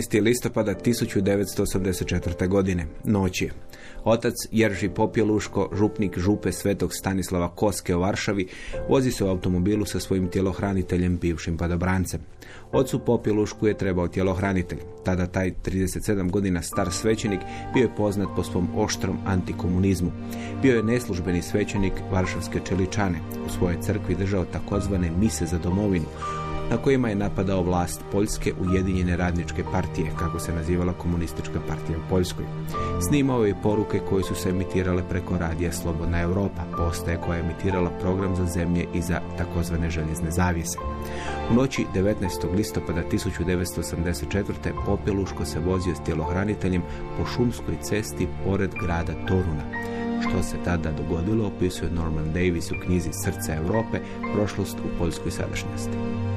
19. listopada 1984. godine. Noć je. Otac Jerži Popjeluško, župnik župe Svetog Stanislava Koske u Varšavi, vozi se u automobilu sa svojim tjelohraniteljem, bivšim padobrancem. Ocu Popjelušku je trebao tjelohranitelj. Tada taj 37 godina star svećenik bio je poznat po svom oštrom antikomunizmu. Bio je neslužbeni svećenik Varšavske čeličane. U svojoj crkvi držao takozvane mise za domovinu, na kojima je napadao vlast Poljske Ujedinjene radničke partije, kako se nazivala komunistička partija u Poljskoj. Snimao je poruke koje su se emitirale preko radija Slobodna Europa, postaje koja je emitirala program za zemlje i za takozvane željezne zavijese. U noći 19. listopada 1984. Popeluško se vozio s tjelohraniteljem po šumskoj cesti pored grada Toruna. Što se tada dogodilo opisuje Norman Davis u knjizi Srce Europe, prošlost u poljskoj sadašnjosti.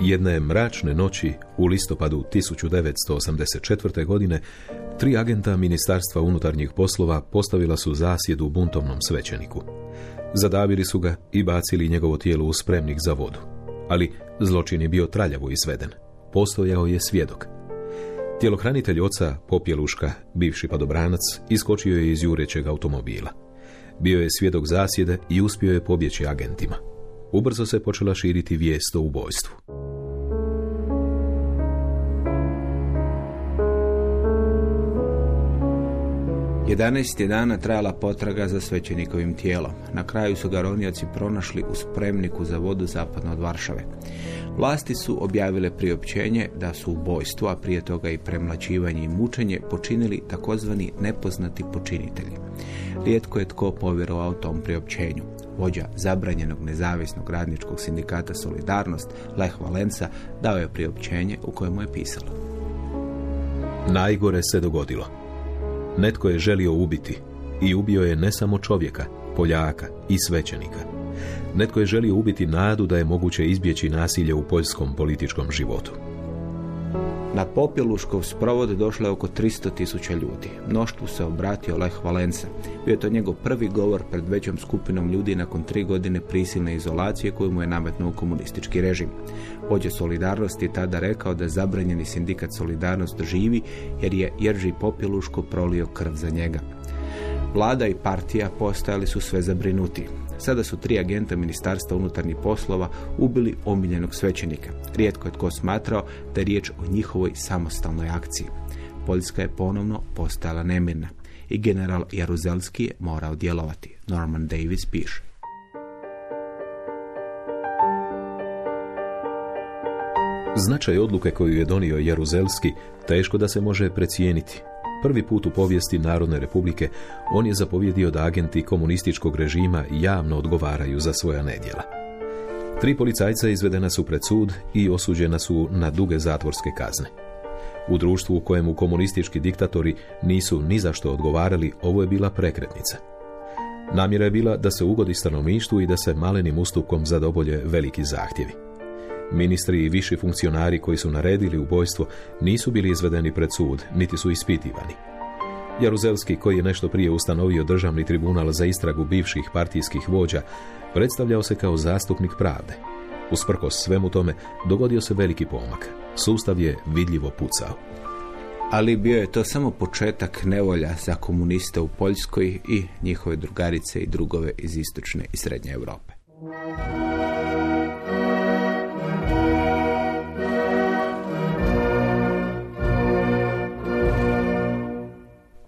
Jedne mračne noći u listopadu 1984. godine tri agenta Ministarstva unutarnjih poslova postavila su zasjedu buntovnom svećeniku. Zadavili su ga i bacili njegovo tijelo u spremnik za vodu. Ali zločin je bio traljavo izveden. Postojao je svjedok. Tjelohranitelj oca Popjeluška, bivši padobranac, iskočio je iz jurećeg automobila. Bio je svjedok zasjede i uspio je pobjeći agentima. Ubrzo se počela širiti vijest o ubojstvu. 11 je dana trajala potraga za svećenikovim tijelom. Na kraju su ga ronioci pronašli u spremniku za vodu zapadno od Varšave. Vlasti su objavile priopćenje da su ubojstvo, a prije toga i premlačivanje i mučenje počinili takozvani nepoznati počinitelji. Rijetko je tko povjerovao tom priopćenju. Vođa zabranjenog nezavisnog radničkog sindikata Solidarnost, Lech Valenca, dao je priopćenje u kojemu je pisalo. Najgore se dogodilo. Netko je želio ubiti i ubio je ne samo čovjeka, Poljaka i svećenika. Netko je želio ubiti nadu da je moguće izbjeći nasilje u poljskom političkom životu. Na Popjeluškov sprovod došlo je oko 300 tisuća ljudi. Mnoštvu se obratio Lech Valenca. Bio je to njegov prvi govor pred većom skupinom ljudi nakon tri godine prisilne izolacije koju mu je nametnuo komunistički režim. Vođa Solidarnosti je tada rekao da zabranjeni sindikat Solidarnost živi jer je Jerži Popjeluško prolio krv za njega. Vlada i partija postajali su sve zabrinuti. Sada su tri agenta Ministarstva unutarnjih poslova ubili omiljenog svećenika. Rijetko je tko smatrao da je riječ o njihovoj samostalnoj akciji. Poljska je ponovno postajala nemirna i general Jaruzelski je morao djelovati. Norman Davis piše. Značaj odluke koju je donio Jaruzelski teško da se može precijeniti. Prvi put u povijesti Narodne republike on je zapovjedio da agenti komunističkog režima javno odgovaraju za svoja nedjela. Tri policajca izvedena su pred sud i osuđena su na duge zatvorske kazne. U društvu u kojemu komunistički diktatori nisu ni za što odgovarali, ovo je bila prekretnica. Namjera je bila da se ugodi stanovništvu i da se malenim ustupkom zadovolje veliki zahtjevi. Ministri i viši funkcionari koji su naredili ubojstvo nisu bili izvedeni pred sud, niti su ispitivani. Jaruzelski, koji je nešto prije ustanovio državni tribunal za istragu bivših partijskih vođa, predstavljao se kao zastupnik pravde. Usprkos svemu tome, dogodio se veliki pomak. Sustav je vidljivo pucao. Ali bio je to samo početak nevolja za komuniste u Poljskoj i njihove drugarice i drugove iz istočne i srednje Europe.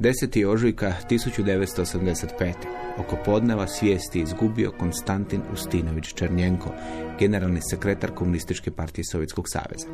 10. ožujka 1985. Oko podneva svijesti izgubio Konstantin Ustinović Černjenko, generalni sekretar Komunističke partije Sovjetskog saveza.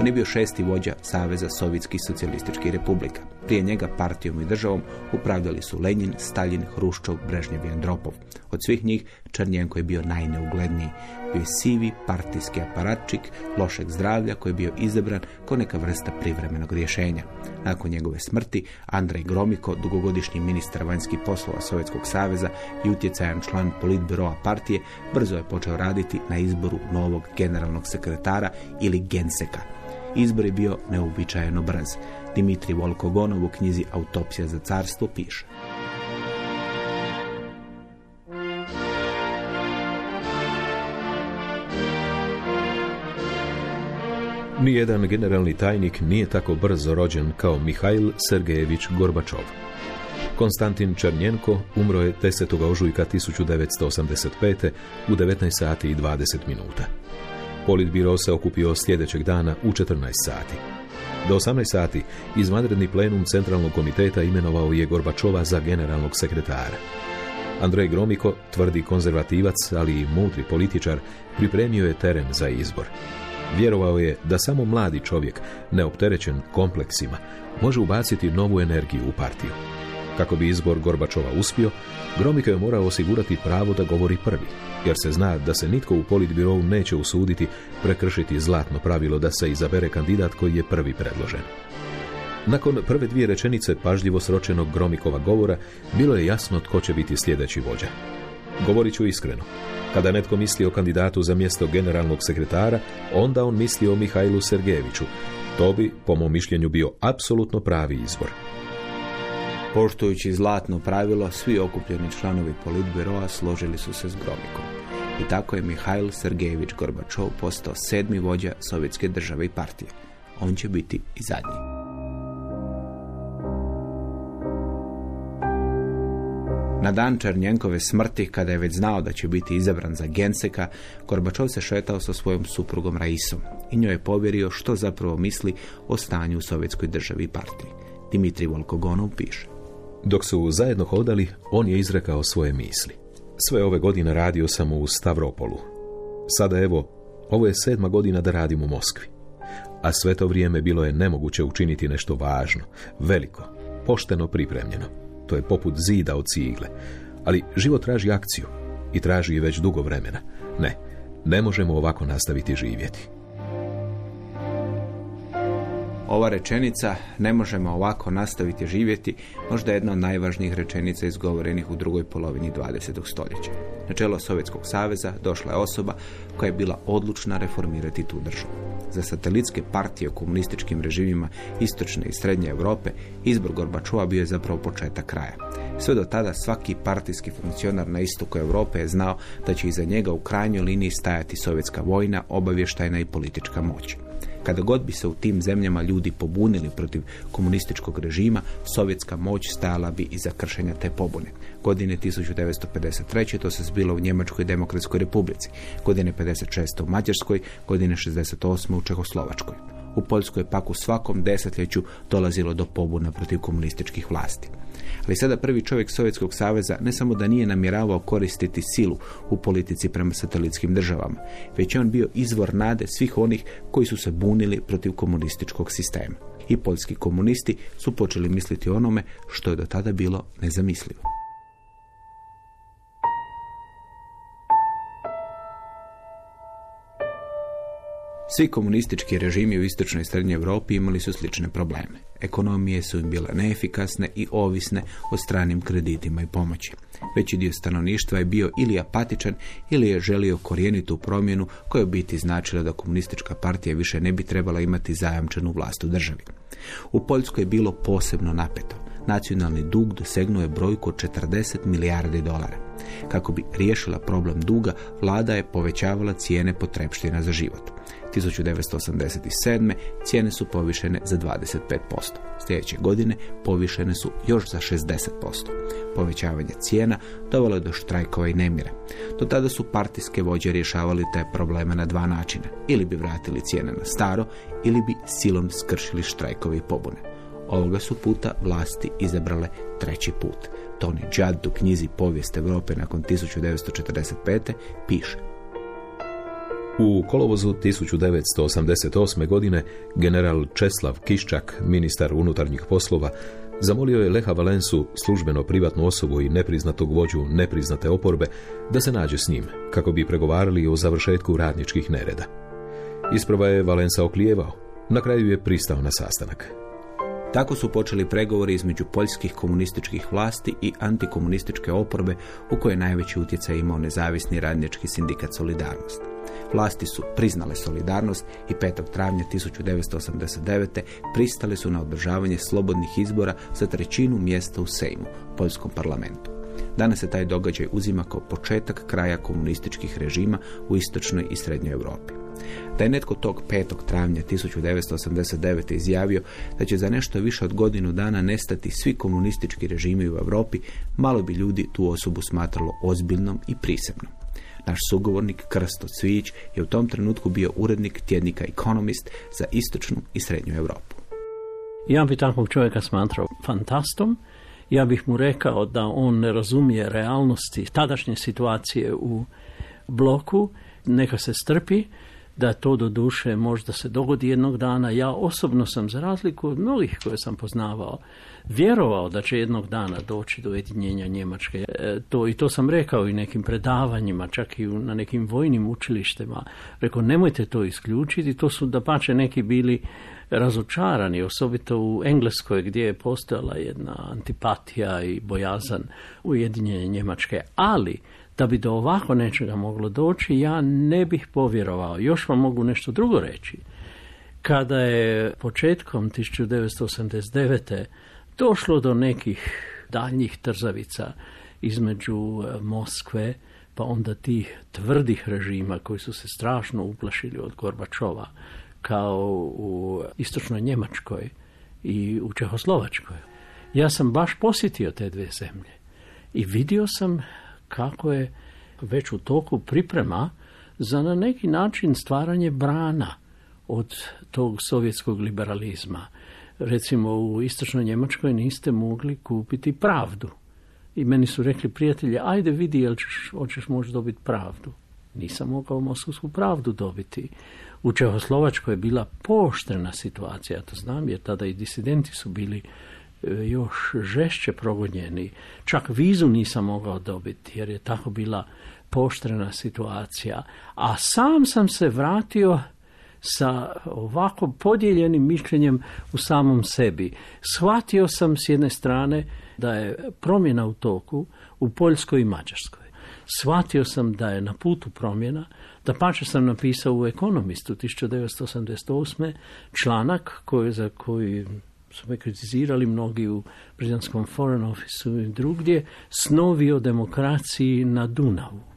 On je bio šesti vođa Saveza Sovjetskih socijalističkih republika. Prije njega partijom i državom upravljali su Lenin, Stalin, Hruščov, Brežnjev i Andropov. Od svih njih Črnjenko je bio najneugledniji. Bio je sivi partijski aparatčik lošeg zdravlja koji je bio izabran kao neka vrsta privremenog rješenja. Nakon njegove smrti Andrej Gromiko, dugogodišnji ministar vanjskih poslova Sovjetskog saveza i utjecajan član politbiroa partije, brzo je počeo raditi na izboru novog generalnog sekretara ili genseka. Izbor je bio neuobičajeno brz. Dimitri Volkogonov u knjizi Autopsija za carstvo piše. Nijedan generalni tajnik nije tako brzo rođen kao Mihajl Sergejević Gorbačov. Konstantin Černjenko umro je 10. ožujka 1985. u 19 sati i 20 minuta. Politbiro se okupio sljedećeg dana u 14 sati. Do 18 sati izvanredni plenum Centralnog komiteta imenovao je Gorbačova za generalnog sekretara. Andrej Gromiko, tvrdi konzervativac, ali i mudri političar, pripremio je teren za izbor. Vjerovao je da samo mladi čovjek, neopterećen kompleksima, može ubaciti novu energiju u partiju. Kako bi izbor Gorbačova uspio, Gromiko je morao osigurati pravo da govori prvi, jer se zna da se nitko u politbirovu neće usuditi prekršiti zlatno pravilo da se izabere kandidat koji je prvi predložen. Nakon prve dvije rečenice pažljivo sročenog Gromikova govora, bilo je jasno tko će biti sljedeći vođa. Govorit ću iskreno. Kada netko misli o kandidatu za mjesto generalnog sekretara, onda on misli o Mihajlu Sergejeviću. To bi, po mom mišljenju, bio apsolutno pravi izbor. Poštujući zlatno pravilo, svi okupljeni članovi politbiroa složili su se s Gromikom. I tako je Mihajl Sergejević Gorbačov postao sedmi vođa Sovjetske države i partije. On će biti i zadnji. Na dan Černjenkove smrti, kada je već znao da će biti izabran za Genseka, Gorbačov se šetao sa svojom suprugom Raisom i njoj je povjerio što zapravo misli o stanju u sovjetskoj državi i partiji. Dimitri Volkogonov piše. Dok su zajedno hodali, on je izrekao svoje misli. Sve ove godine radio sam u Stavropolu. Sada evo, ovo je sedma godina da radim u Moskvi. A sve to vrijeme bilo je nemoguće učiniti nešto važno, veliko, pošteno pripremljeno to je poput zida od cigle. Ali život traži akciju i traži već dugo vremena. Ne, ne možemo ovako nastaviti živjeti. Ova rečenica, ne možemo ovako nastaviti živjeti, možda je jedna od najvažnijih rečenica izgovorenih u drugoj polovini 20. stoljeća. Na čelo Sovjetskog saveza došla je osoba koja je bila odlučna reformirati tu državu. Za satelitske partije u komunističkim režimima istočne i srednje Europe izbor Gorbačova bio je zapravo početak kraja. Sve do tada svaki partijski funkcionar na istoku Europe je znao da će iza njega u krajnjoj liniji stajati sovjetska vojna, obavještajna i politička moć. Kada god bi se u tim zemljama ljudi pobunili protiv komunističkog režima, sovjetska moć stajala bi iza kršenja te pobune. Godine 1953. to se zbilo u Njemačkoj demokratskoj republici, godine 56. u Mađarskoj, godine 68. u Čehoslovačkoj. U Poljskoj pak u svakom desetljeću dolazilo do pobuna protiv komunističkih vlasti. Ali sada prvi čovjek Sovjetskog saveza ne samo da nije namjeravao koristiti silu u politici prema satelitskim državama, već je on bio izvor nade svih onih koji su se bunili protiv komunističkog sistema. I poljski komunisti su počeli misliti onome što je do tada bilo nezamislivo. Svi komunistički režimi u istočnoj i srednjoj Europi imali su slične probleme. Ekonomije su im bile neefikasne i ovisne o stranim kreditima i pomoći. Veći dio stanovništva je bio ili apatičan ili je želio korijenitu promjenu koja biti značila da komunistička partija više ne bi trebala imati zajamčenu vlast u državi. U Poljskoj je bilo posebno napeto. nacionalni dug dosegnuo je brojku od 40 milijardi dolara. Kako bi riješila problem duga, vlada je povećavala cijene potrepština za život. 1987. cijene su povišene za 25%. Sljedeće godine povišene su još za 60%. Povećavanje cijena dovelo je do štrajkova i nemira. Do tada su partijske vođe rješavali te probleme na dva načina. Ili bi vratili cijene na staro, ili bi silom skršili štrajkovi i pobune. Ovoga su puta vlasti izabrale treći put. Tony Judd u knjizi Povijest Europe nakon 1945. piše u kolovozu 1988. godine general Česlav Kiščak, ministar unutarnjih poslova, zamolio je Leha Valensu, službeno privatnu osobu i nepriznatog vođu nepriznate oporbe, da se nađe s njim, kako bi pregovarali o završetku radničkih nereda. Isprava je Valensa oklijevao. Na kraju je pristao na sastanak. Tako su počeli pregovori između poljskih komunističkih vlasti i antikomunističke oporbe u kojoj najveći utjecaj imao nezavisni radnički sindikat Solidarnost. Vlasti su priznale solidarnost i 5. travnja 1989. pristale su na održavanje slobodnih izbora za trećinu mjesta u Sejmu, poljskom parlamentu. Danas se taj događaj uzima kao početak kraja komunističkih režima u istočnoj i srednjoj Europi. Da je netko tog 5. travnja 1989. izjavio da će za nešto više od godinu dana nestati svi komunistički režimi u Europi, malo bi ljudi tu osobu smatralo ozbiljnom i prisebnom. Naš sugovornik Krsto Cvijić je u tom trenutku bio urednik tjednika Economist za istočnu i srednju Europu. Ja bi takvog čovjeka smatrao fantastom. Ja bih mu rekao da on ne razumije realnosti tadašnje situacije u bloku, neka se strpi, da to do duše možda se dogodi jednog dana. Ja osobno sam, za razliku od mnogih koje sam poznavao, vjerovao da će jednog dana doći do ujedinjenja Njemačke. E, to, I to sam rekao i nekim predavanjima, čak i na nekim vojnim učilištima. Rekao, nemojte to isključiti. To su da pače neki bili razočarani, osobito u Engleskoj gdje je postojala jedna antipatija i bojazan ujedinjenja Njemačke. Ali da bi do ovako nečega moglo doći, ja ne bih povjerovao. Još vam mogu nešto drugo reći. Kada je početkom 1989. došlo do nekih daljnjih trzavica između e, Moskve, pa onda tih tvrdih režima koji su se strašno uplašili od Gorbačova, kao u istočnoj Njemačkoj i u Čehoslovačkoj. Ja sam baš posjetio te dvije zemlje i vidio sam kako je već u toku priprema za na neki način stvaranje brana od tog sovjetskog liberalizma. Recimo u istočnoj Njemačkoj niste mogli kupiti pravdu. I meni su rekli prijatelji, ajde vidi jel ćeš, hoćeš možda dobiti pravdu. Nisam mogao moskovsku pravdu dobiti. U Čehoslovačkoj je bila poštrena situacija, to znam, jer tada i disidenti su bili još žešće progonjeni. Čak vizu nisam mogao dobiti jer je tako bila poštrena situacija. A sam sam se vratio sa ovako podijeljenim mišljenjem u samom sebi. Shvatio sam s jedne strane da je promjena u toku u Poljskoj i Mađarskoj. Shvatio sam da je na putu promjena, da pače sam napisao u Ekonomistu 1988. članak koji, za koji su me kritizirali mnogi u Brizanskom Foreign Office i drugdje, snovi o demokraciji na Dunavu.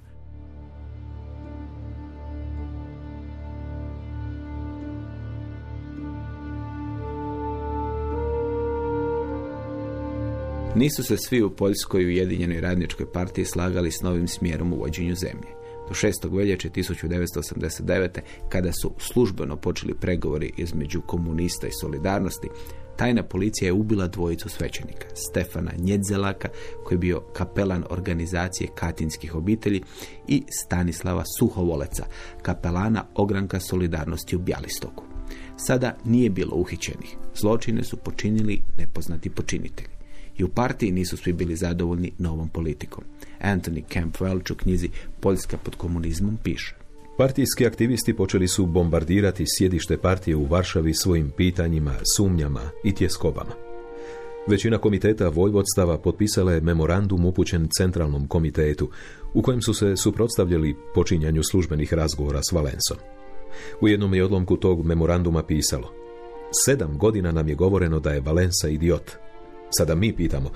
Nisu se svi u Poljskoj ujedinjenoj radničkoj partiji slagali s novim smjerom u vođenju zemlje. Do 6. veljače 1989. kada su službeno počeli pregovori između komunista i solidarnosti, tajna policija je ubila dvojicu svećenika, Stefana Njedzelaka, koji je bio kapelan organizacije katinskih obitelji, i Stanislava Suhovoleca, kapelana ogranka solidarnosti u Bjalistoku. Sada nije bilo uhićenih. Zločine su počinili nepoznati počinitelji. I u partiji nisu svi bili zadovoljni novom politikom. Anthony Camp Welch u knjizi Poljska pod komunizmom piše. Partijski aktivisti počeli su bombardirati sjedište partije u Varšavi svojim pitanjima, sumnjama i tjeskobama. Većina komiteta vojvodstava potpisala je memorandum upućen centralnom komitetu, u kojem su se suprotstavljali počinjanju službenih razgovora s Valensom. U jednom je odlomku tog memoranduma pisalo Sedam godina nam je govoreno da je Valensa idiot. Sada mi pitamo,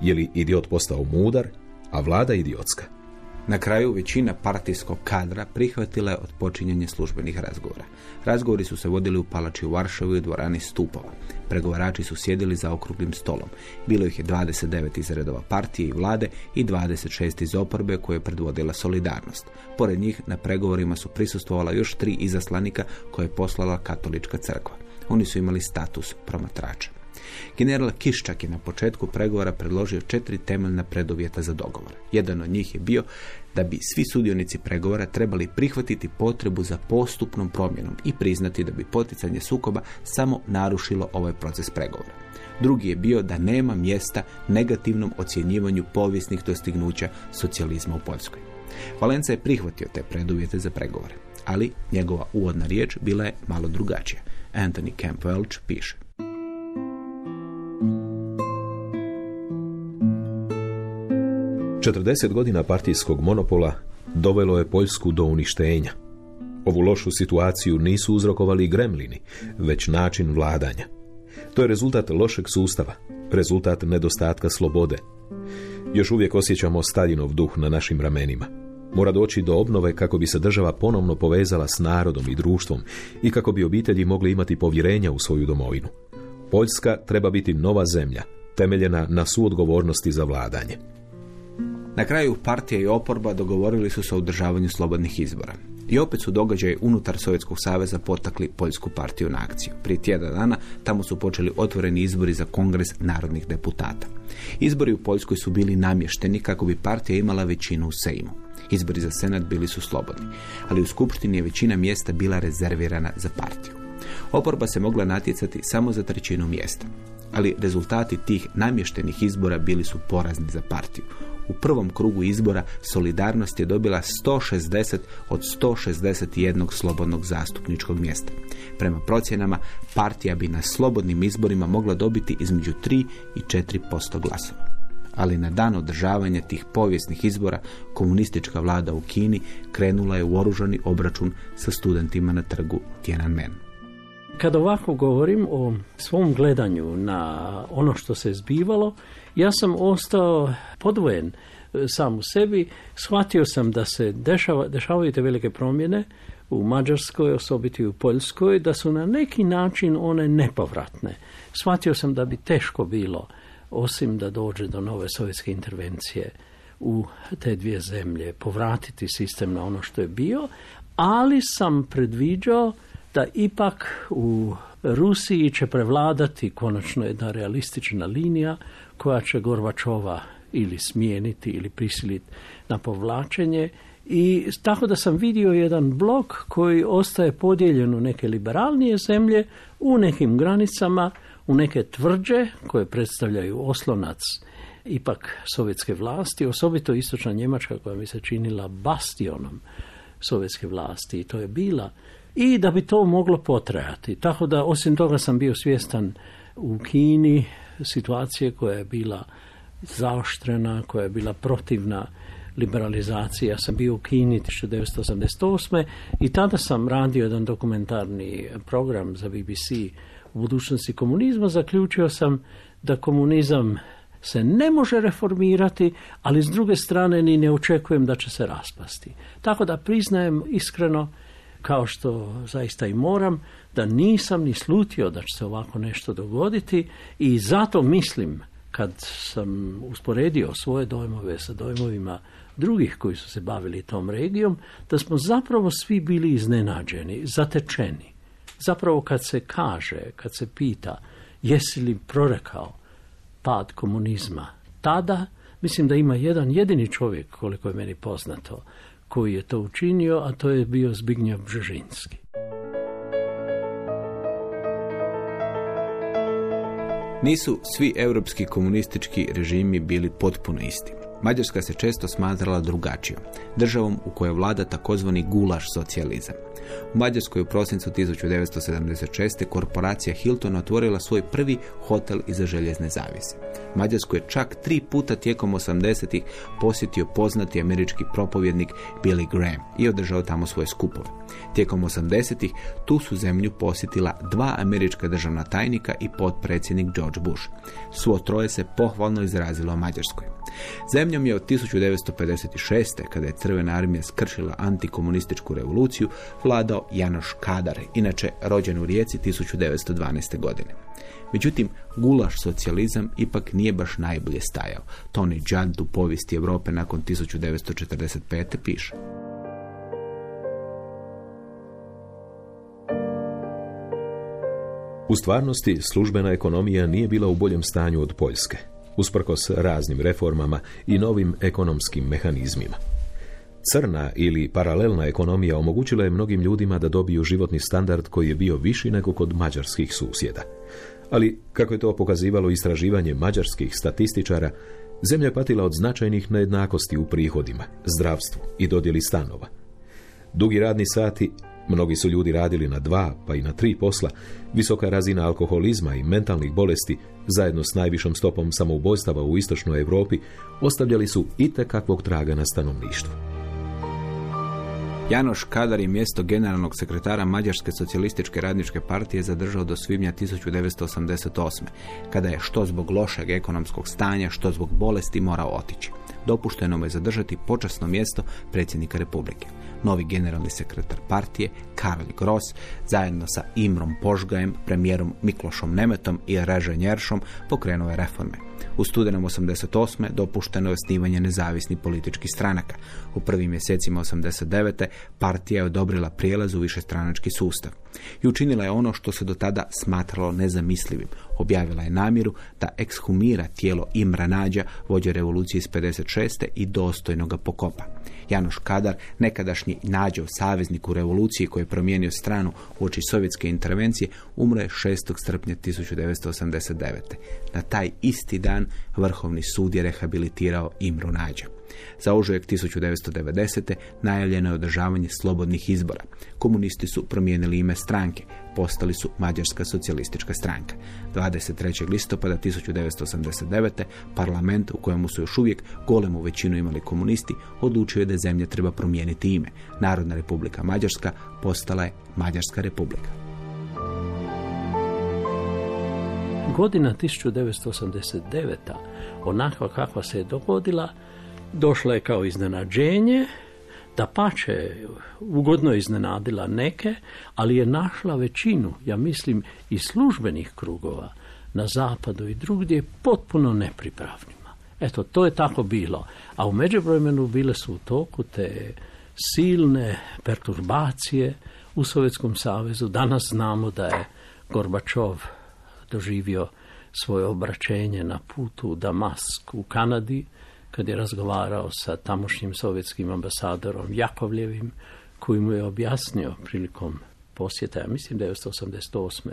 je li idiot postao mudar, a vlada idiotska? Na kraju većina partijskog kadra prihvatila je odpočinjanje službenih razgovora. Razgovori su se vodili u palači u Varšavi u dvorani Stupova. Pregovarači su sjedili za okruglim stolom. Bilo ih je 29 iz redova partije i vlade i 26 iz oporbe koje je predvodila solidarnost. Pored njih na pregovorima su prisustvovala još tri izaslanika koje je poslala katolička crkva. Oni su imali status promatrača. General Kiščak je na početku pregovora predložio četiri temeljna preduvjeta za dogovor. Jedan od njih je bio da bi svi sudionici pregovora trebali prihvatiti potrebu za postupnom promjenom i priznati da bi poticanje sukoba samo narušilo ovaj proces pregovora. Drugi je bio da nema mjesta negativnom ocjenjivanju povijesnih dostignuća socijalizma u Poljskoj. Valenca je prihvatio te preduvjete za pregovore, ali njegova uvodna riječ bila je malo drugačija. Anthony Camp Welch piše. 40 godina partijskog monopola dovelo je Poljsku do uništenja. Ovu lošu situaciju nisu uzrokovali gremlini, već način vladanja. To je rezultat lošeg sustava, rezultat nedostatka slobode. Još uvijek osjećamo Staljinov duh na našim ramenima. Mora doći do obnove kako bi se država ponovno povezala s narodom i društvom i kako bi obitelji mogli imati povjerenja u svoju domovinu. Poljska treba biti nova zemlja, temeljena na suodgovornosti za vladanje. Na kraju partija i oporba dogovorili su se o održavanju slobodnih izbora. I opet su događaje unutar Sovjetskog saveza potakli Poljsku partiju na akciju. Prije tjedan dana tamo su počeli otvoreni izbori za kongres narodnih deputata. Izbori u Poljskoj su bili namješteni kako bi partija imala većinu u Sejmu. Izbori za senat bili su slobodni, ali u skupštini je većina mjesta bila rezervirana za partiju. Oporba se mogla natjecati samo za trećinu mjesta, ali rezultati tih namještenih izbora bili su porazni za partiju. U prvom krugu izbora Solidarnost je dobila 160 od 161 slobodnog zastupničkog mjesta. Prema procjenama, partija bi na slobodnim izborima mogla dobiti između 3 i 4% glasova. Ali na dan održavanja tih povijesnih izbora komunistička vlada u Kini krenula je u oružani obračun sa studentima na trgu Tiananmen. Kad ovako govorim o svom gledanju na ono što se zbivalo, ja sam ostao podvojen e, sam u sebi. Shvatio sam da se dešava, dešavaju te velike promjene u Mađarskoj, osobiti u Poljskoj, da su na neki način one nepovratne. Shvatio sam da bi teško bilo, osim da dođe do nove sovjetske intervencije u te dvije zemlje, povratiti sistem na ono što je bio, ali sam predviđao da ipak u Rusiji će prevladati konačno jedna realistična linija koja će Gorbačova ili smijeniti ili prisiliti na povlačenje. I tako da sam vidio jedan blok koji ostaje podijeljen u neke liberalnije zemlje, u nekim granicama, u neke tvrđe koje predstavljaju oslonac ipak sovjetske vlasti, osobito istočna Njemačka koja mi se činila bastionom sovjetske vlasti. I to je bila. I da bi to moglo potrajati. Tako da osim toga sam bio svjestan u Kini situacije koja je bila zaoštrena, koja je bila protivna liberalizaciji. Ja sam bio u Kini 1988. i tada sam radio jedan dokumentarni program za BBC u budućnosti komunizma. Zaključio sam da komunizam se ne može reformirati, ali s druge strane ni ne očekujem da će se raspasti. Tako da priznajem iskreno kao što zaista i moram, da nisam ni slutio da će se ovako nešto dogoditi i zato mislim, kad sam usporedio svoje dojmove sa dojmovima drugih koji su se bavili tom regijom, da smo zapravo svi bili iznenađeni, zatečeni. Zapravo kad se kaže, kad se pita jesi li prorekao pad komunizma, tada mislim da ima jedan jedini čovjek, koliko je meni poznato, koji je to učinio, a to je bio Zbignjev Bžežinski. Nisu svi europski komunistički režimi bili potpuno isti. Mađarska se često smatrala drugačijom, državom u kojoj vlada takozvani gulaš socijalizam. U Mađarskoj u prosincu 1976. korporacija Hilton otvorila svoj prvi hotel iza željezne zavise. Mađarsku je čak tri puta tijekom 80-ih posjetio poznati američki propovjednik Billy Graham i održao tamo svoje skupove. Tijekom 80-ih tu su zemlju posjetila dva američka državna tajnika i potpredsjednik George Bush. Svo troje se pohvalno izrazilo o Mađarskoj. Zemljom je od 1956. kada je Crvena armija skršila antikomunističku revoluciju vladao Janoš Kadar, inače rođen u Rijeci 1912. godine. Međutim, gulaš socijalizam ipak nije baš najbolje stajao. Tony Judd u povijesti Europe nakon 1945. piše. U stvarnosti, službena ekonomija nije bila u boljem stanju od Poljske, usprkos raznim reformama i novim ekonomskim mehanizmima. Crna ili paralelna ekonomija omogućila je mnogim ljudima da dobiju životni standard koji je bio viši nego kod mađarskih susjeda. Ali, kako je to pokazivalo istraživanje mađarskih statističara, zemlja je patila od značajnih nejednakosti u prihodima, zdravstvu i dodjeli stanova. Dugi radni sati, mnogi su ljudi radili na dva pa i na tri posla, visoka razina alkoholizma i mentalnih bolesti, zajedno s najvišom stopom samoubojstava u istočnoj Europi, ostavljali su itekakvog traga na stanovništvu. Janoš Kadar je mjesto generalnog sekretara Mađarske socijalističke radničke partije zadržao do svibnja 1988. kada je što zbog lošeg ekonomskog stanja, što zbog bolesti morao otići. Dopušteno mu je zadržati počasno mjesto predsjednika Republike. Novi generalni sekretar partije, Karl Gross, zajedno sa Imrom Požgajem, premijerom Miklošom Nemetom i Reže Njeršom, pokrenuo je reforme. U studenom 88. dopušteno je osnivanje nezavisnih političkih stranaka. U prvim mjesecima 89. partija je odobrila prijelaz u višestranački sustav. I učinila je ono što se do tada smatralo nezamislivim. Objavila je namjeru da ekshumira tijelo Imra Nađa, vođe revolucije iz 56. i dostojno ga pokopa. Janoš Kadar, nekadašnji nađov saveznik u revoluciji koji je promijenio stranu u oči sovjetske intervencije, umro je 6. srpnja 1989. Na taj isti dan Vrhovni sud je rehabilitirao Imru Nađa. Za ožujak 1990. najavljeno je održavanje slobodnih izbora. Komunisti su promijenili ime stranke, postali su Mađarska socijalistička stranka. 23. listopada 1989. parlament u kojemu su još uvijek golemu većinu imali komunisti odlučio je da zemlja treba promijeniti ime. Narodna republika Mađarska postala je Mađarska republika. Godina 1989. onakva kakva se je dogodila, došla je kao iznenađenje, da pače ugodno iznenadila neke, ali je našla većinu, ja mislim, i službenih krugova na zapadu i drugdje potpuno nepripravnima. Eto, to je tako bilo. A u međuvremenu bile su u toku te silne perturbacije u Sovjetskom savezu. Danas znamo da je Gorbačov doživio svoje obraćenje na putu u Damask u Kanadi, kad je razgovarao sa tamošnjim sovjetskim ambasadorom Jakovljevim, koji mu je objasnio prilikom posjeta, ja mislim 1988.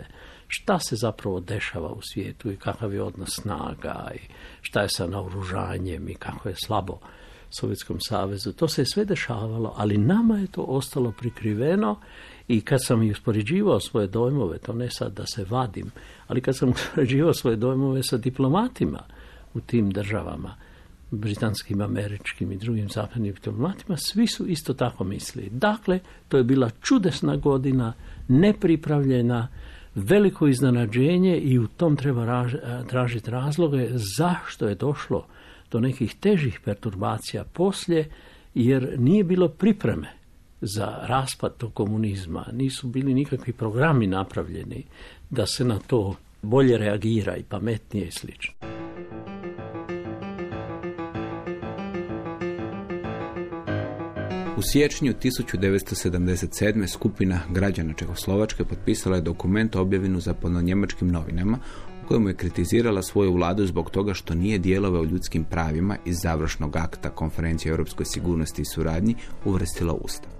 šta se zapravo dešava u svijetu i kakav je odnos snaga i šta je sa naoružanjem i kako je slabo Sovjetskom savezu. To se je sve dešavalo, ali nama je to ostalo prikriveno i kad sam i uspoređivao svoje dojmove, to ne sad da se vadim, ali kad sam uspoređivao svoje dojmove sa diplomatima u tim državama, britanskim, američkim i drugim zapadnim diplomatima, svi su isto tako mislili. Dakle, to je bila čudesna godina, nepripravljena, veliko iznenađenje i u tom treba tražiti razloge zašto je došlo do nekih težih perturbacija poslije, jer nije bilo pripreme za raspad tog komunizma, nisu bili nikakvi programi napravljeni da se na to bolje reagira i pametnije i slično. U siječnju 1977. skupina građana Čehoslovačke potpisala je dokument objavljen u njemačkim novinama u kojemu je kritizirala svoju vladu zbog toga što nije dijelove o ljudskim pravima iz završnog akta Konferencije o europskoj sigurnosti i suradnji uvrstila Ustav.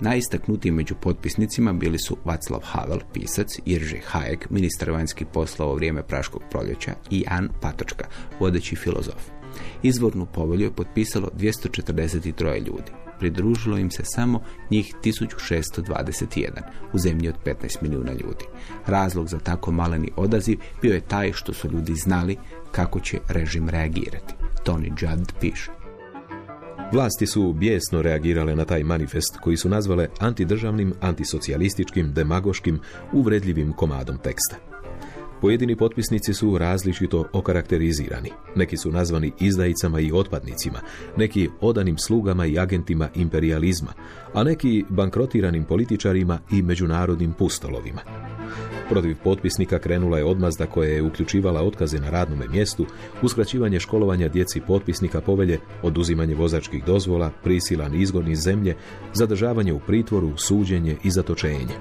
Najistaknutiji među potpisnicima bili su Vaclav Havel, pisac, Irži Hajek, ministar vanjskih poslova u vrijeme Praškog proljeća i An Patočka, vodeći filozof. Izvornu povelju je potpisalo 243 ljudi. Pridružilo im se samo njih 1621 u zemlji od 15 milijuna ljudi. Razlog za tako maleni odaziv bio je taj što su ljudi znali kako će režim reagirati. Tony Judd piše. Vlasti su bijesno reagirale na taj manifest koji su nazvale antidržavnim, antisocijalističkim, demagoškim, uvredljivim komadom teksta. Pojedini potpisnici su različito okarakterizirani. Neki su nazvani izdajicama i otpadnicima, neki odanim slugama i agentima imperializma, a neki bankrotiranim političarima i međunarodnim pustolovima. Protiv potpisnika krenula je odmazda koja je uključivala otkaze na radnome mjestu, uskraćivanje školovanja djeci potpisnika povelje, oduzimanje vozačkih dozvola, prisilan izgon iz zemlje, zadržavanje u pritvoru, suđenje i zatočenje.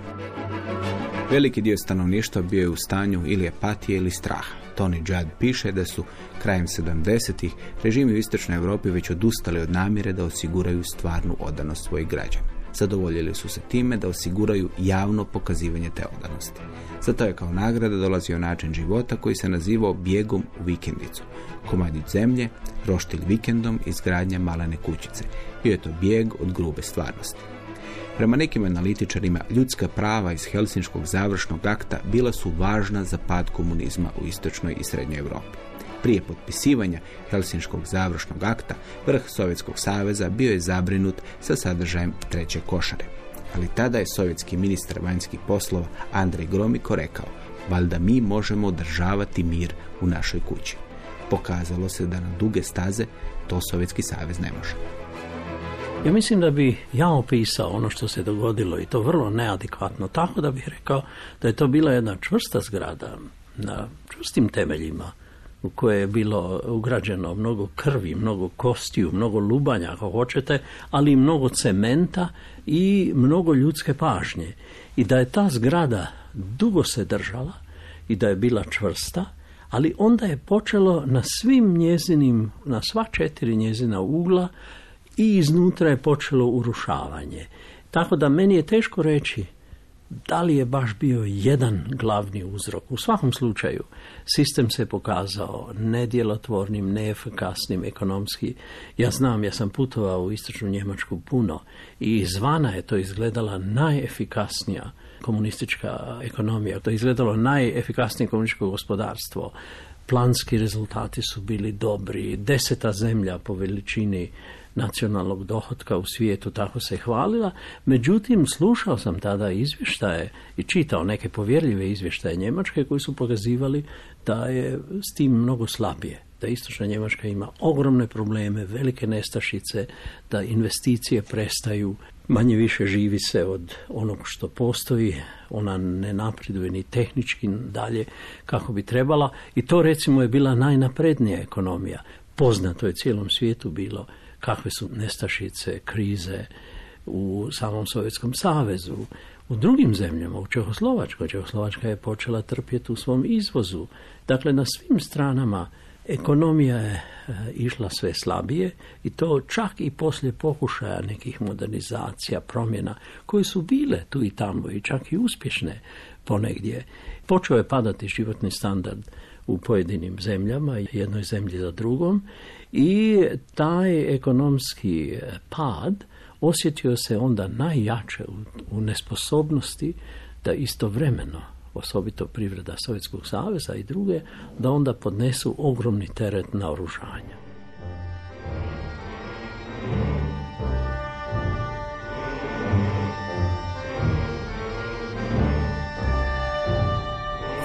Veliki dio stanovništva bio je u stanju ili apatije ili straha. Tony Judd piše da su krajem 70-ih režimi u Istočnoj Europi već odustali od namjere da osiguraju stvarnu odanost svojih građana. Zadovoljili su se time da osiguraju javno pokazivanje te odanosti. Zato je kao nagrada dolazio način života koji se nazivao bijegom u vikendicu. Komadić zemlje, roštilj vikendom, izgradnja malene kućice. Bio je to bijeg od grube stvarnosti. Prema nekim analitičarima, ljudska prava iz Helsinškog završnog akta bila su važna za pad komunizma u istočnoj i srednjoj Europi. Prije potpisivanja Helsinškog završnog akta, vrh Sovjetskog saveza bio je zabrinut sa sadržajem treće košare. Ali tada je sovjetski ministar vanjskih poslova Andrej Gromiko rekao, valjda mi možemo održavati mir u našoj kući. Pokazalo se da na duge staze to Sovjetski savez ne može. Ja mislim da bi ja opisao ono što se dogodilo i to vrlo neadekvatno, tako da bih rekao da je to bila jedna čvrsta zgrada na čvrstim temeljima u koje je bilo ugrađeno mnogo krvi, mnogo kostiju, mnogo lubanja ako hoćete, ali i mnogo cementa i mnogo ljudske pažnje. I da je ta zgrada dugo se držala i da je bila čvrsta, ali onda je počelo na svim njezinim, na sva četiri njezina ugla i iznutra je počelo urušavanje. Tako da meni je teško reći da li je baš bio jedan glavni uzrok. U svakom slučaju, sistem se pokazao nedjelotvornim, neefikasnim ekonomski. Ja znam, ja sam putovao u istočnu Njemačku puno i izvana je to izgledala najefikasnija komunistička ekonomija. To je izgledalo najefikasnije komunističko gospodarstvo. Planski rezultati su bili dobri. Deseta zemlja po veličini nacionalnog dohotka u svijetu, tako se hvalila. Međutim, slušao sam tada izvještaje i čitao neke povjerljive izvještaje Njemačke koji su pokazivali da je s tim mnogo slabije da istočna Njemačka ima ogromne probleme, velike nestašice, da investicije prestaju, manje više živi se od onog što postoji, ona ne napreduje ni tehnički dalje kako bi trebala i to recimo je bila najnaprednija ekonomija. Poznato je cijelom svijetu bilo kakve su nestašice, krize u samom Sovjetskom savezu, u drugim zemljama, u Čehoslovačkoj. Čehoslovačka je počela trpjeti u svom izvozu. Dakle, na svim stranama ekonomija je e, išla sve slabije i to čak i poslije pokušaja nekih modernizacija, promjena, koje su bile tu i tamo i čak i uspješne ponegdje. Počeo je padati životni standard u pojedinim zemljama, jednoj zemlji za drugom i taj ekonomski pad osjetio se onda najjače u, nesposobnosti da istovremeno osobito privreda Sovjetskog saveza i druge, da onda podnesu ogromni teret na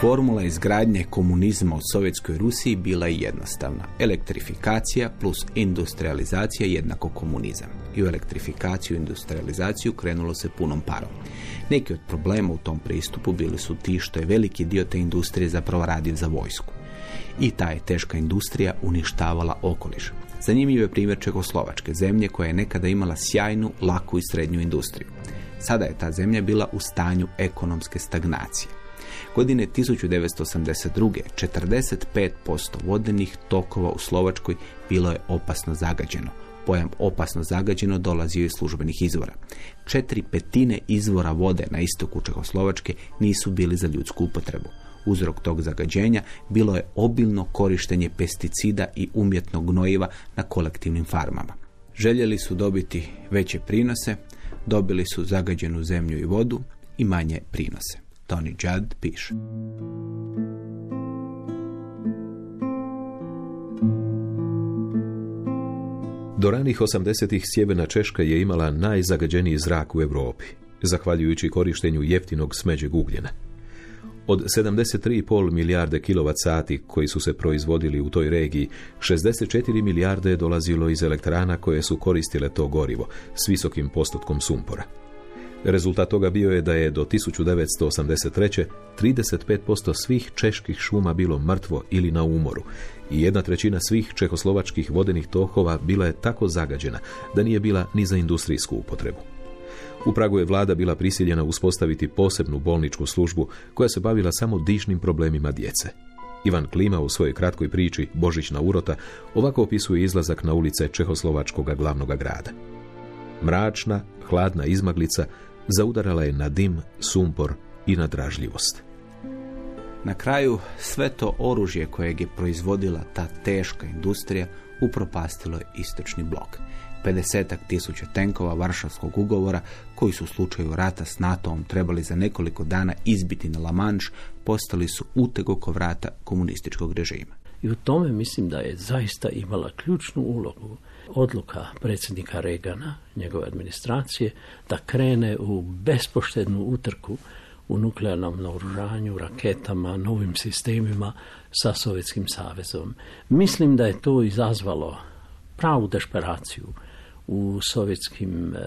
Formula izgradnje komunizma u Sovjetskoj Rusiji bila je jednostavna. Elektrifikacija plus industrializacija jednako komunizam. I u elektrifikaciju i industrializaciju krenulo se punom parom. Neki od problema u tom pristupu bili su ti što je veliki dio te industrije zapravo radio za vojsku. I ta je teška industrija uništavala okoliš. Zanimljiv je primjer Čekoslovačke, zemlje koja je nekada imala sjajnu, laku i srednju industriju. Sada je ta zemlja bila u stanju ekonomske stagnacije. Godine 1982. 45% vodenih tokova u Slovačkoj bilo je opasno zagađeno. Pojam opasno zagađeno dolazio iz službenih izvora. Četiri petine izvora vode na istoku Čehoslovačke nisu bili za ljudsku upotrebu. Uzrok tog zagađenja bilo je obilno korištenje pesticida i umjetnog gnojiva na kolektivnim farmama. Željeli su dobiti veće prinose, dobili su zagađenu zemlju i vodu i manje prinose. Tony Judd piše. Do ranih 80-ih Sjeverna Češka je imala najzagađeniji zrak u Europi, zahvaljujući korištenju jeftinog smeđeg ugljena. Od 73,5 milijarde sati koji su se proizvodili u toj regiji, 64 milijarde je dolazilo iz elektrana koje su koristile to gorivo s visokim postotkom sumpora. Rezultat toga bio je da je do 1983. 35% svih čeških šuma bilo mrtvo ili na umoru i jedna trećina svih čehoslovačkih vodenih tokova bila je tako zagađena da nije bila ni za industrijsku upotrebu. U Pragu je vlada bila prisiljena uspostaviti posebnu bolničku službu koja se bavila samo dišnim problemima djece. Ivan Klima u svojoj kratkoj priči Božićna urota ovako opisuje izlazak na ulice Čehoslovačkog glavnog grada. Mračna, hladna izmaglica zaudarala je na dim, sumpor i na dražljivost. Na kraju sve to oružje kojeg je proizvodila ta teška industrija upropastilo je istočni blok. 50 tisuća tenkova Varšavskog ugovora koji su u slučaju rata s NATO-om trebali za nekoliko dana izbiti na La Manche, postali su uteg oko vrata komunističkog režima. I u tome mislim da je zaista imala ključnu ulogu odluka predsjednika Regana, njegove administracije, da krene u bespoštednu utrku u nuklearnom naoružanju, raketama, novim sistemima sa Sovjetskim savezom. Mislim da je to izazvalo pravu desperaciju u sovjetskim e,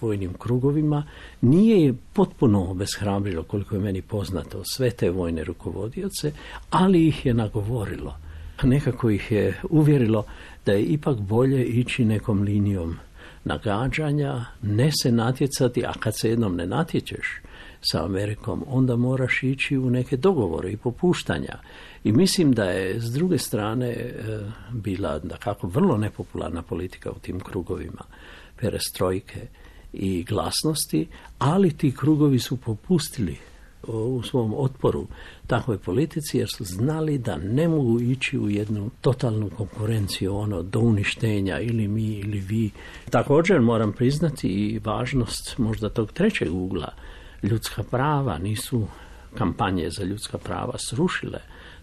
vojnim krugovima. Nije je potpuno obeshrabrilo, koliko je meni poznato, sve te vojne rukovodioce, ali ih je nagovorilo. Nekako ih je uvjerilo da je ipak bolje ići nekom linijom nagađanja, ne se natjecati, a kad se jednom ne natječeš sa Amerikom, onda moraš ići u neke dogovore i popuštanja. I mislim da je s druge strane e, bila da kako vrlo nepopularna politika u tim krugovima perestrojke i glasnosti, ali ti krugovi su popustili u svom otporu takvoj politici jer su znali da ne mogu ići u jednu totalnu konkurenciju ono do uništenja ili mi ili vi. Također moram priznati i važnost možda tog trećeg ugla ljudska prava nisu kampanje za ljudska prava srušile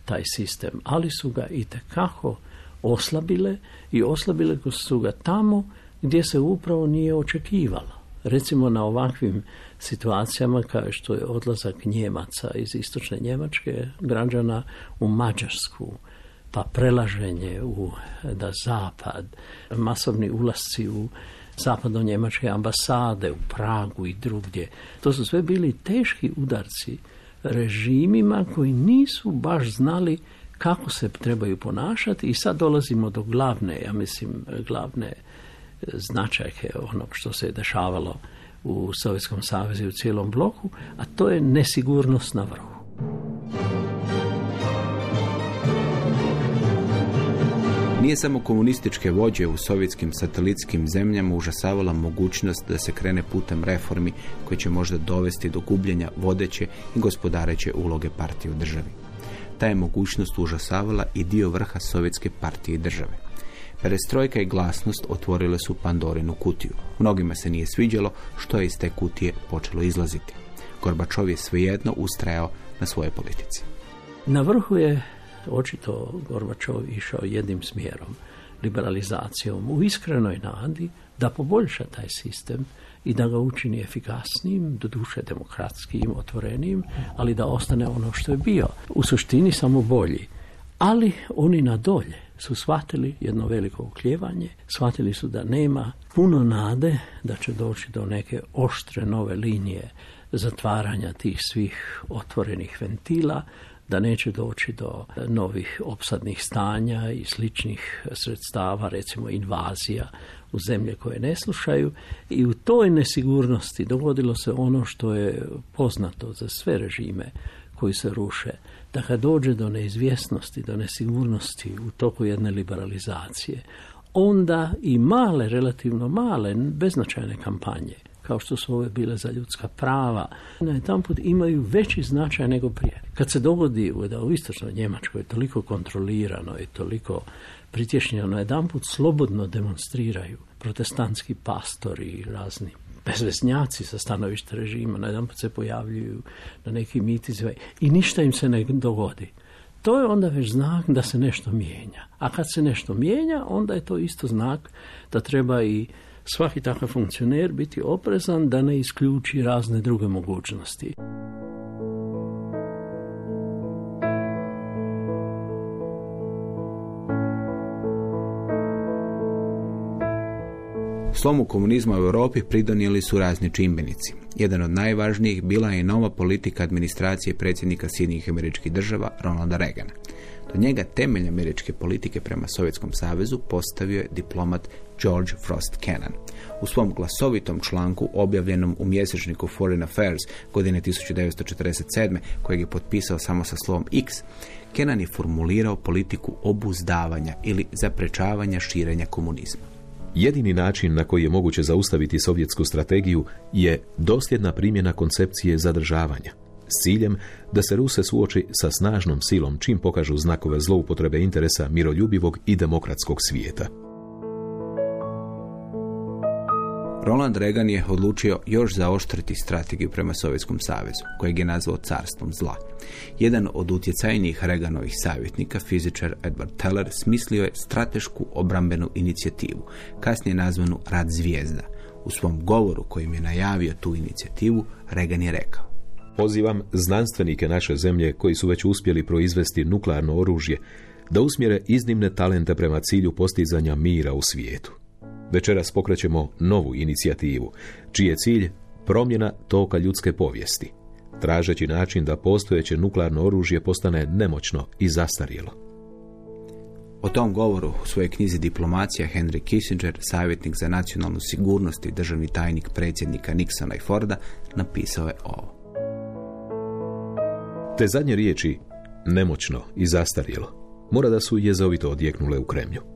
taj sistem, ali su ga i tekako oslabile i oslabile su ga tamo gdje se upravo nije očekivalo. Recimo na ovakvim situacijama kao što je odlazak Njemaca iz istočne Njemačke građana u Mađarsku, pa prelaženje u da zapad, masovni ulasci u zapadno njemačke ambasade u Pragu i drugdje. To su sve bili teški udarci režimima koji nisu baš znali kako se trebaju ponašati i sad dolazimo do glavne, ja mislim, glavne značajke onog što se je dešavalo u Sovjetskom savezu i u cijelom bloku, a to je nesigurnost na vrhu. Nije samo komunističke vođe u sovjetskim satelitskim zemljama užasavala mogućnost da se krene putem reformi koji će možda dovesti do gubljenja vodeće i gospodareće uloge partije u državi. Ta je mogućnost užasavala i dio vrha sovjetske partije i države. Perestrojka i glasnost otvorile su Pandorinu kutiju. Mnogima se nije sviđalo što je iz te kutije počelo izlaziti. Gorbačov je svejedno ustrajao na svojoj politici. Na vrhu je očito Gorbačov išao jednim smjerom, liberalizacijom, u iskrenoj nadi da poboljša taj sistem i da ga učini efikasnijim, doduše demokratskim, otvorenim, ali da ostane ono što je bio. U suštini samo bolji. Ali oni na dolje su shvatili jedno veliko ukljevanje, shvatili su da nema puno nade da će doći do neke oštre nove linije zatvaranja tih svih otvorenih ventila, da neće doći do novih opsadnih stanja i sličnih sredstava, recimo invazija u zemlje koje ne slušaju. I u toj nesigurnosti dogodilo se ono što je poznato za sve režime koji se ruše, da kad dođe do neizvjesnosti, do nesigurnosti u toku jedne liberalizacije, onda i male, relativno male, beznačajne kampanje kao što su ove bile za ljudska prava, na jedan put imaju veći značaj nego prije. Kad se dogodi da u istočnoj Njemačkoj je toliko kontrolirano i toliko pritješnjeno, jedan put slobodno demonstriraju protestantski pastori i razni bezveznjaci sa stanovišta režima, na jedan se pojavljuju na neki mitizve i ništa im se ne dogodi. To je onda već znak da se nešto mijenja. A kad se nešto mijenja, onda je to isto znak da treba i svaki takav funkcioner biti oprezan da ne isključi razne druge mogućnosti. Slomu komunizma u Europi pridonijeli su razni čimbenici. Jedan od najvažnijih bila je nova politika administracije predsjednika Sjedinjenih američkih država Ronalda Reagana. Do njega temelj američke politike prema Sovjetskom savezu postavio je diplomat George Frost Kennan. U svom glasovitom članku objavljenom u mjesečniku Foreign Affairs godine 1947. kojeg je potpisao samo sa slovom X, Kennan je formulirao politiku obuzdavanja ili zaprečavanja širenja komunizma. Jedini način na koji je moguće zaustaviti sovjetsku strategiju je dosljedna primjena koncepcije zadržavanja s ciljem da se Ruse suoči sa snažnom silom čim pokažu znakove zloupotrebe interesa miroljubivog i demokratskog svijeta. Roland Reagan je odlučio još zaoštriti strategiju prema Sovjetskom savezu, kojeg je nazvao carstvom zla. Jedan od utjecajnijih Reaganovih savjetnika, fizičar Edward Teller, smislio je stratešku obrambenu inicijativu, kasnije nazvanu Rad zvijezda. U svom govoru kojim je najavio tu inicijativu, Reagan je rekao Pozivam znanstvenike naše zemlje koji su već uspjeli proizvesti nuklearno oružje da usmjere iznimne talente prema cilju postizanja mira u svijetu. Večeras pokrećemo novu inicijativu, čiji je cilj promjena toka ljudske povijesti, tražeći način da postojeće nuklearno oružje postane nemoćno i zastarjelo. O tom govoru u svojoj knjizi Diplomacija Henry Kissinger, savjetnik za nacionalnu sigurnost i državni tajnik predsjednika Nixona i Forda, napisao je ovo. Te zadnje riječi, nemoćno i zastarjelo, mora da su jezovito odjeknule u Kremlju.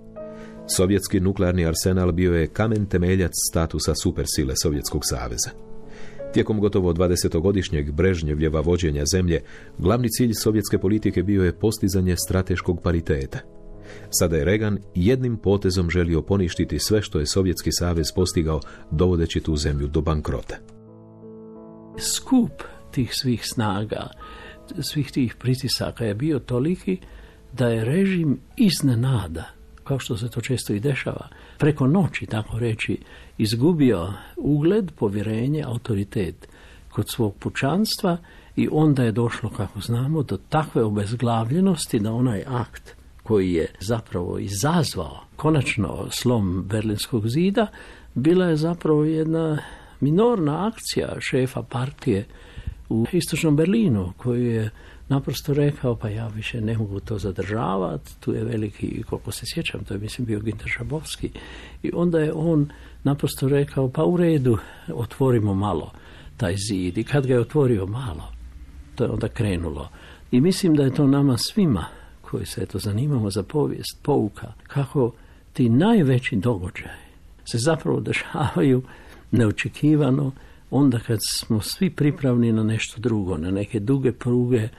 Sovjetski nuklearni arsenal bio je kamen temeljac statusa supersile Sovjetskog saveza. Tijekom gotovo 20-godišnjeg Brežnjevljeva vođenja zemlje, glavni cilj sovjetske politike bio je postizanje strateškog pariteta. Sada je Reagan jednim potezom želio poništiti sve što je Sovjetski savez postigao, dovodeći tu zemlju do bankrota. Skup tih svih snaga, svih tih pritisaka je bio toliki da je režim iznenada kao što se to često i dešava, preko noći, tako reći, izgubio ugled, povjerenje, autoritet kod svog pučanstva i onda je došlo, kako znamo, do takve obezglavljenosti da onaj akt koji je zapravo izazvao konačno slom Berlinskog zida, bila je zapravo jedna minorna akcija šefa partije u istočnom Berlinu, koju je naprosto rekao, pa ja više ne mogu to zadržavati, tu je veliki, koliko se sjećam, to je mislim bio Ginter Šabovski. I onda je on naprosto rekao, pa u redu, otvorimo malo taj zid. I kad ga je otvorio malo, to je onda krenulo. I mislim da je to nama svima, koji se eto zanimamo za povijest, pouka, kako ti najveći događaj se zapravo dešavaju neočekivano, onda kad smo svi pripravni na nešto drugo, na neke duge pruge,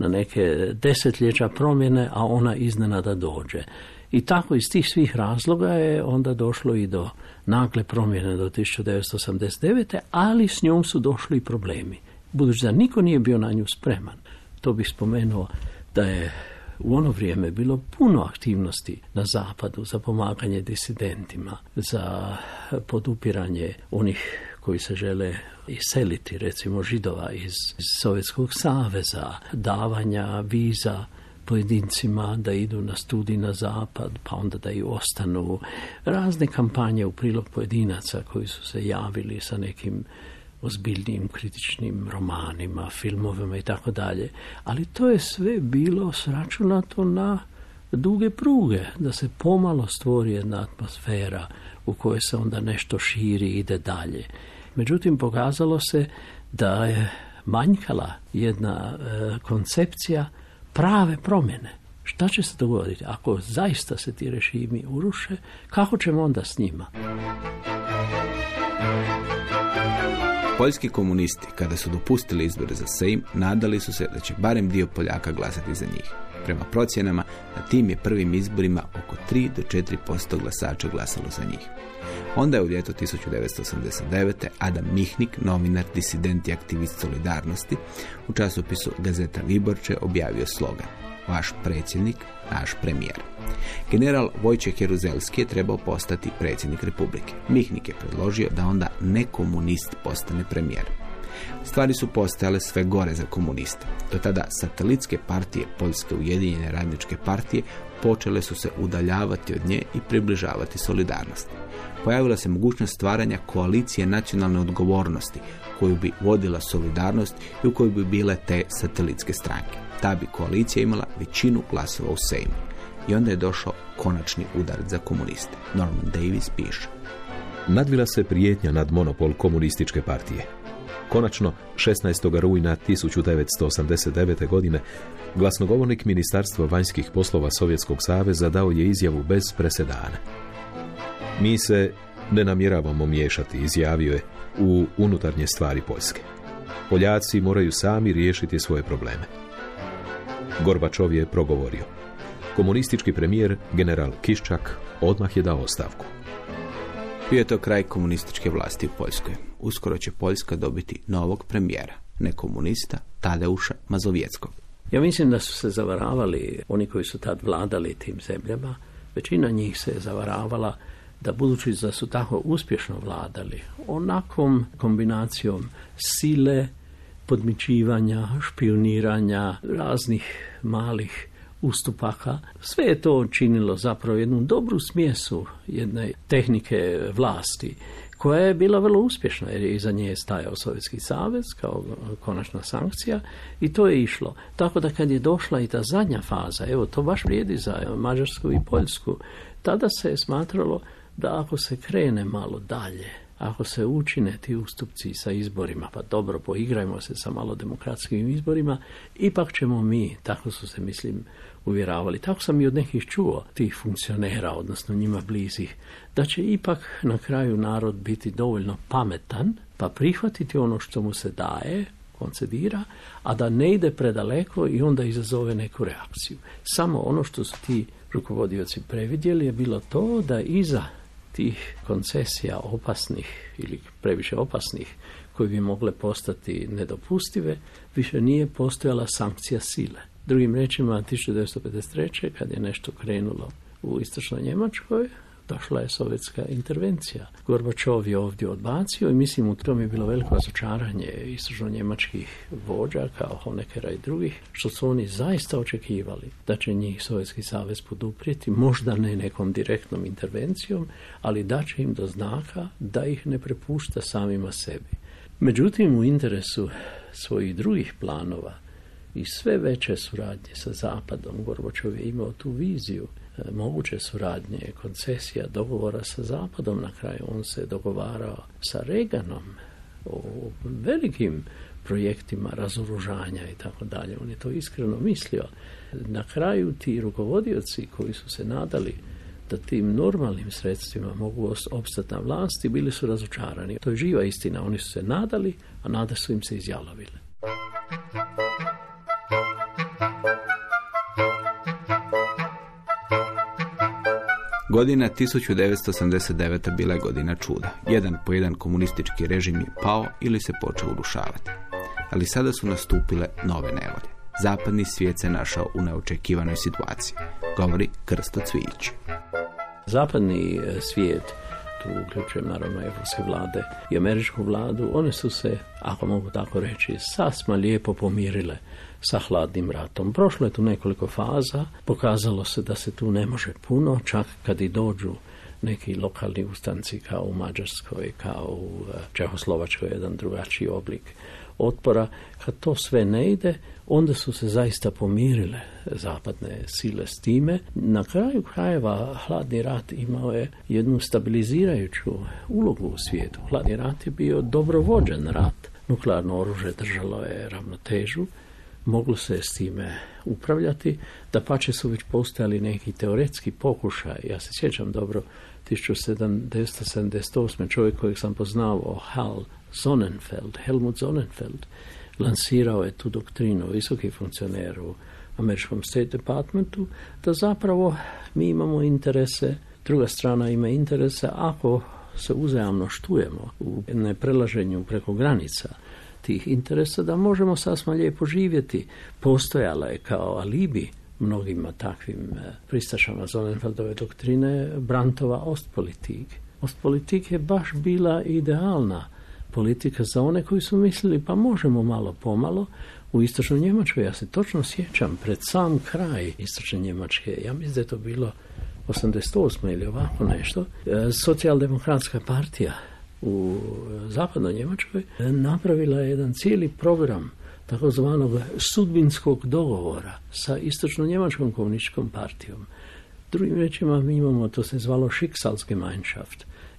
na neke desetljeća promjene, a ona iznenada dođe. I tako iz tih svih razloga je onda došlo i do nagle promjene do 1989. ali s njom su došli i problemi. Budući da niko nije bio na nju spreman, to bih spomenuo da je u ono vrijeme bilo puno aktivnosti na zapadu za pomaganje disidentima, za podupiranje onih koji se žele iseliti, recimo židova iz, iz Sovjetskog saveza, davanja viza pojedincima da idu na studij na zapad, pa onda da i ostanu. Razne kampanje u prilog pojedinaca koji su se javili sa nekim ozbiljnim kritičnim romanima, filmovima i tako dalje. Ali to je sve bilo sračunato na duge pruge, da se pomalo stvori jedna atmosfera u kojoj se onda nešto širi i ide dalje. Međutim, pokazalo se da je manjkala jedna e, koncepcija prave promjene. Šta će se dogoditi ako zaista se ti režimi uruše? Kako ćemo onda s njima? Poljski komunisti, kada su dopustili izbore za Sejm, nadali su se da će barem dio Poljaka glasati za njih. Prema procjenama, na tim je prvim izborima oko 3 do 4% glasača glasalo za njih. Onda je u ljeto 1989. Adam Mihnik, novinar, disident i aktivist solidarnosti, u časopisu Gazeta Viborče objavio slogan Vaš predsjednik, naš premijer. General Vojček Jeruzelski je trebao postati predsjednik Republike. Mihnik je predložio da onda nekomunist postane premijer. Stvari su postajale sve gore za komuniste. Do tada satelitske partije Poljske ujedinjene radničke partije počele su se udaljavati od nje i približavati solidarnosti. Pojavila se mogućnost stvaranja koalicije nacionalne odgovornosti koju bi vodila solidarnost i u kojoj bi bile te satelitske stranke. Ta bi koalicija imala većinu glasova u Sejmu. I onda je došao konačni udar za komuniste. Norman Davis piše. Nadvila se prijetnja nad monopol komunističke partije. Konačno, 16. rujna 1989. godine, glasnogovornik Ministarstva vanjskih poslova Sovjetskog saveza dao je izjavu bez presedana. Mi se ne namjeravamo miješati, izjavio je, u unutarnje stvari Poljske. Poljaci moraju sami riješiti svoje probleme. Gorbačov je progovorio. Komunistički premijer, general Kiščak, odmah je dao ostavku. Bio je to kraj komunističke vlasti u Poljskoj. Uskoro će Poljska dobiti novog premijera, ne komunista, Tadeuša Mazovjetskog. Ja mislim da su se zavaravali oni koji su tad vladali tim zemljama. Većina njih se je zavaravala da budući da su tako uspješno vladali, onakom kombinacijom sile, podmičivanja, špioniranja, raznih malih ustupaka. Sve je to činilo zapravo jednu dobru smjesu jedne tehnike vlasti koja je bila vrlo uspješna jer je iza nje je stajao Sovjetski savez kao konačna sankcija i to je išlo. Tako da kad je došla i ta zadnja faza, evo to baš vrijedi za Mađarsku i Poljsku, tada se je smatralo da ako se krene malo dalje, ako se učine ti ustupci sa izborima, pa dobro, poigrajmo se sa malo demokratskim izborima, ipak ćemo mi, tako su se, mislim, uvjeravali. Tako sam i od nekih čuo, tih funkcionera, odnosno njima blizih, da će ipak na kraju narod biti dovoljno pametan, pa prihvatiti ono što mu se daje, koncedira, a da ne ide predaleko i onda izazove neku reakciju. Samo ono što su ti rukovodioci previdjeli je bilo to da iza tih koncesija opasnih ili previše opasnih koji bi mogle postati nedopustive, više nije postojala sankcija sile. Drugim rečima, 1953. kad je nešto krenulo u istočnoj Njemačkoj, došla je sovjetska intervencija. Gorbačov je ovdje odbacio i mislim u tom je bilo veliko razočaranje istočno-njemačkih vođa kao Honekera i drugih, što su oni zaista očekivali da će njih Sovjetski savez poduprijeti, možda ne nekom direktnom intervencijom, ali da će im do znaka da ih ne prepušta samima sebi. Međutim, u interesu svojih drugih planova i sve veće suradnje sa Zapadom, Gorbačov je imao tu viziju moguće suradnje, koncesija, dogovora sa Zapadom. Na kraju on se dogovarao sa Reganom o velikim projektima razoružanja i tako dalje. On je to iskreno mislio. Na kraju ti rukovodioci koji su se nadali da tim normalnim sredstvima mogu opstati na vlasti, bili su razočarani. To je živa istina. Oni su se nadali, a nada su im se izjalovile. Godina 1989. bila je godina čuda. Jedan po jedan komunistički režim je pao ili se počeo urušavati. Ali sada su nastupile nove nevolje. Zapadni svijet se našao u neočekivanoj situaciji, govori Krsto Cvijić. Zapadni e, svijet, tu uključujem naravno evropske vlade i američku vladu, one su se, ako mogu tako reći, sasma lijepo pomirile sa hladnim ratom. Prošlo je tu nekoliko faza, pokazalo se da se tu ne može puno, čak kad i dođu neki lokalni ustanci kao u Mađarskoj, kao u e, Čehoslovačkoj, jedan drugačiji oblik otpora. Kad to sve ne ide, onda su se zaista pomirile zapadne sile s time. Na kraju krajeva hladni rat imao je jednu stabilizirajuću ulogu u svijetu. Hladni rat je bio dobrovođen rat. Nuklearno oružje držalo je ravnotežu moglo se s time upravljati, da pače su već postojali neki teoretski pokušaj. Ja se sjećam dobro 1778. čovjek kojeg sam poznao, Hal Sonnenfeld, Helmut Sonnenfeld, lansirao je tu doktrinu, visoki funkcioner u američkom State Departmentu, da zapravo mi imamo interese, druga strana ima interese, ako se uzajamno štujemo u neprelaženju preko granica tih interesa, da možemo sasma lijepo živjeti. Postojala je kao alibi mnogima takvim e, pristašama Zonenfeldove doktrine Brantova Ostpolitik. Ostpolitik je baš bila idealna politika za one koji su mislili pa možemo malo pomalo u istočnoj Njemačkoj. Ja se točno sjećam pred sam kraj istočne Njemačke. Ja mislim da je to bilo 88. ili ovako nešto. E, socijaldemokratska partija u zapadnoj Njemačkoj napravila je jedan cijeli program takozvanog sudbinskog dogovora sa istočno-njemačkom komunističkom partijom. Drugim rečima mi imamo, to se zvalo Schicksalsgemeinschaft.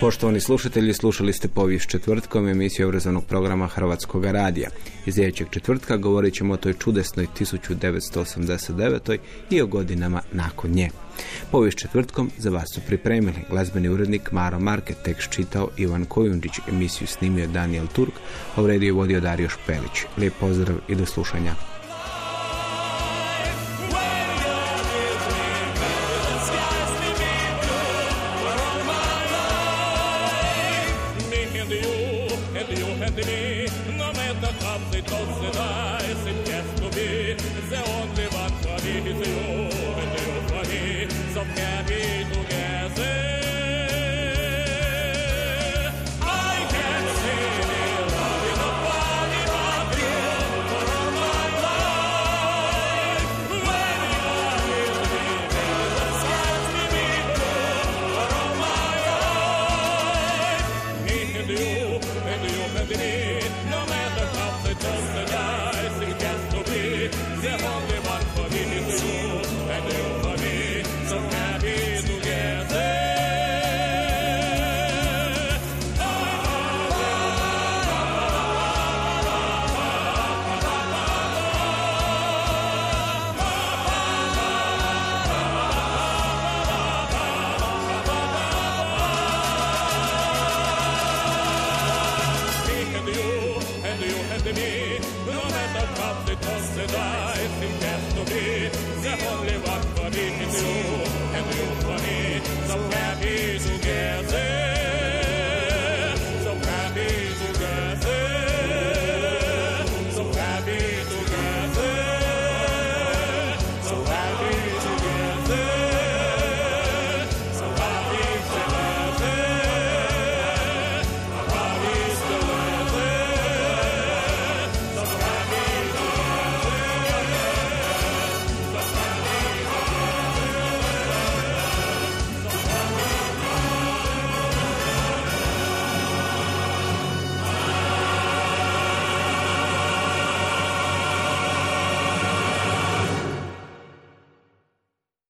Poštovani slušatelji, slušali ste povijest četvrtkom emisiju obrazovnog programa Hrvatskog radija. Iz sljedećeg četvrtka govorit ćemo o toj čudesnoj 1989. i o godinama nakon nje. Povijest četvrtkom za vas su pripremili glazbeni urednik Maro Market, tekst čitao Ivan Kojundić, emisiju snimio Daniel Turk, a je vodio Dario Špelić. Lijep pozdrav i do slušanja.